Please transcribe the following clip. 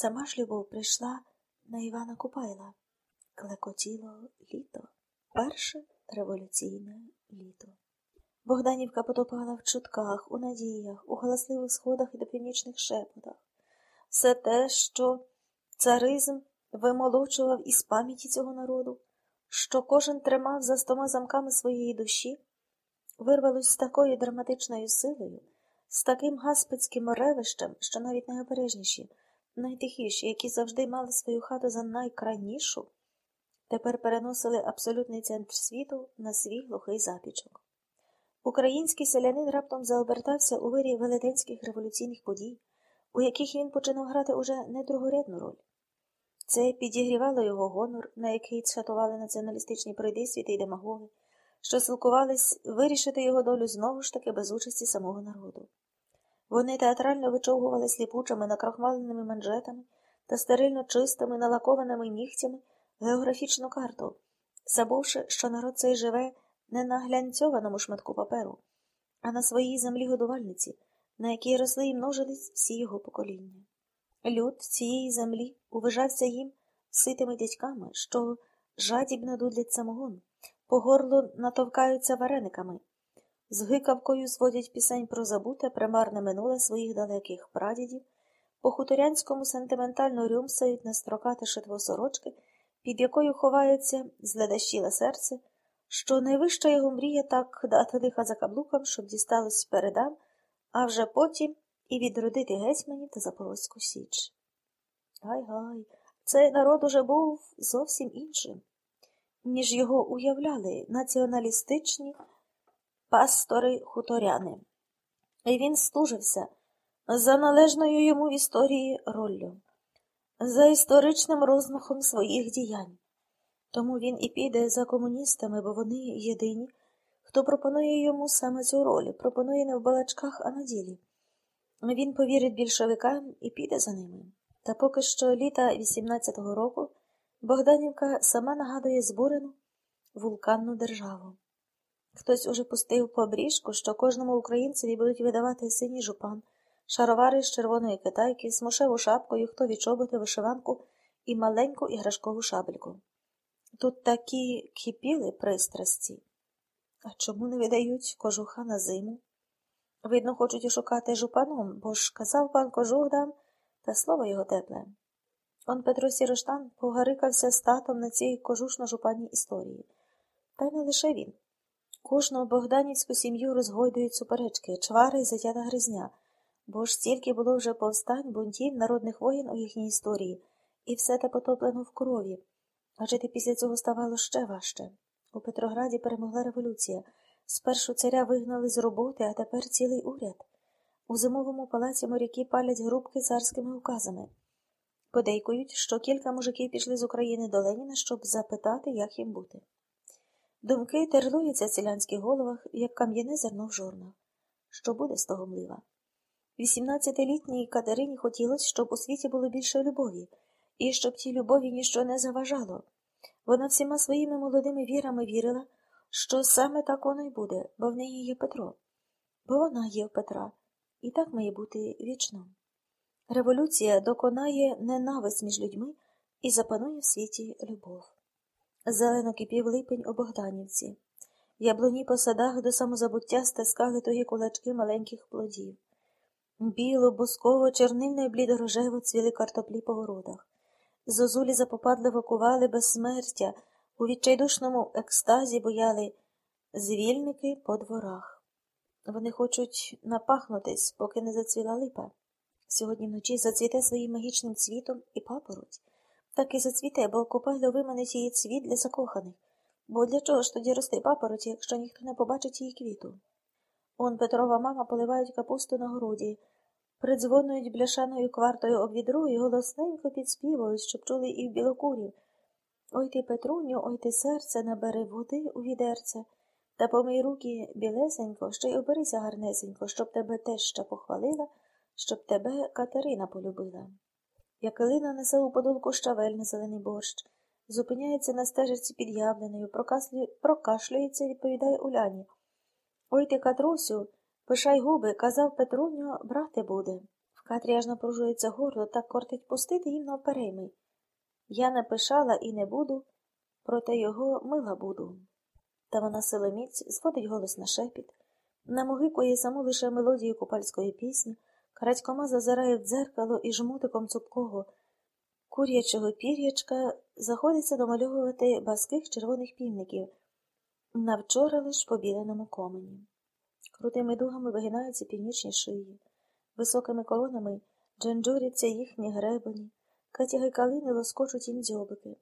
Сама ж любов прийшла на Івана Купайла. Клекотіло літо, перше революційне літо. Богданівка потопала в чутках, у надіях, у галасливих сходах і допівнічних шепотах. Все те, що царизм вимолочував із пам'яті цього народу, що кожен тримав за стома замками своєї душі, вирвалось з такою драматичною силою, з таким гаспицьким ревищем, що навіть найобережніші, найтихіші, які завжди мали свою хату за найкрайнішу, тепер переносили абсолютний центр світу на свій глухий запічок. Український селянин раптом заобертався у вирі велетенських революційних подій, у яких він починав грати уже не другорядну роль. Це підігрівало його гонор, на який шатували націоналістичні пройдисвіти й демагоги, що силкувались вирішити його долю знову ж таки без участі самого народу. Вони театрально вичовгували сліпучими накрахмаленими манжетами та стерильно чистими, налакованими нігтями географічну карту, забувши, що народ цей живе не на глянцьованому шматку паперу, а на своїй землі годувальниці, на якій росли і множились всі його покоління. Люд цієї землі уважався їм ситими дядьками, що жадібно дудлять самогон, по горлу натовкаються варениками, з гикавкою зводять пісень про забуте, примарне минуле своїх далеких прадідів, по хуторянському сентиментально рюмсають на строкате шитво сорочки, під якою ховається зледащіле серце, що найвища його мрія так дати лиха за каблуком, щоб дісталось передам, а вже потім і відродити гетьманів та Запорозьку Січ. Гай гай, цей народ уже був зовсім іншим, ніж його уявляли націоналістичні пастори хуторяни. І він служився за належною йому в історії роллю, за історичним розмахом своїх діянь. Тому він і піде за комуністами, бо вони єдині, хто пропонує йому саме цю роль, пропонує не в балачках, а на ділі. Він повірить більшовикам і піде за ними. Та поки що літа 18-го року Богданівка сама нагадує збурену вулканну державу. Хтось уже пустив по обріжку, що кожному українцеві будуть видавати синій жупан, шаровари з червоної китайки, смушеву шапкою, хто від чоботи, вишиванку і маленьку іграшкову шабельку. Тут такі кипіли пристрасті. А чому не видають кожуха на зиму? Видно, хочуть ошукати жупаном, бо ж казав пан кожух дам, та слово його тепле. Он Петро Сіроштан погарикався з татом на цій кожушно-жупанній історії. Та й не лише він. Кожну богданівську сім'ю розгойдують суперечки, чвари й затята гризня, бо ж стільки було вже повстань, бунтів, народних воїн у їхній історії, і все те потоплено в крові. А жити після цього ставало ще важче. У Петрограді перемогла революція. Спершу царя вигнали з роботи, а тепер цілий уряд. У зимовому палаці моряки палять грубки царськими указами. Подейкують, що кілька мужиків пішли з України до Леніна, щоб запитати, як їм бути. Думки терлуються в селянських головах, як кам'яне зерно в жорнах. Що буде з того млива? Вісімнадцятилітній Катерині хотілося, щоб у світі було більше любові, і щоб тій любові ніщо не заважало. Вона всіма своїми молодими вірами вірила, що саме так воно й буде, бо в неї є Петро, бо вона є в Петра, і так має бути вічно. Революція доконає ненависть між людьми і запанує в світі любов. Зелено кипів липень у Богданівці. Яблуні по садах до самозабуття стискали тогі кулачки маленьких плодів. Біло, бусково, чернильно і блідорожево цвіли картоплі по городах. Зозулі запопадливо кували безсмертя, у відчайдушному екстазі бояли звільники по дворах. Вони хочуть напахнутись, поки не зацвіла липа. Сьогодні вночі зацвіте своїм магічним цвітом і папороть. Так і зацвіте, бо Купайло виманить її цвіт для закоханих. Бо для чого ж тоді рости папороті, якщо ніхто не побачить її квіту? Он Петрова мама поливають капусту на городі, придзвонують бляшаною квартою об відро і голосненько підспівують, щоб чули і в білокурів. Ой ти, Петруню, ой ти серце, набери води у відерце, та помий руки білесенько, ще й оберися гарнесенько, щоб тебе теща похвалила, щоб тебе Катерина полюбила. Якелина несе у подолку щавель на зелений борщ, зупиняється на стежиці під яблиною, прокашлюється, відповідає Уляні. Ой ти, Катрусю, пишай губи, казав Петруню, брати буде. В Катрі аж напружується горло, так кортить пустити їм навперейми. Я не пишала і не буду, проте його мила буду. Та вона силоміць зводить голос на шепіт, намогикує саму лише мелодію купальської пісні, крадькома зазирає в дзеркало і жмутиком цупкого курячого пір'ячка заходиться домальовувати баских червоних півників на вчора лиш побіленому комені. Крутими дугами вигинаються північні шиї, високими коронами джанджуряться їхні гребені, катяги калини лоскочуть їм дзьобики.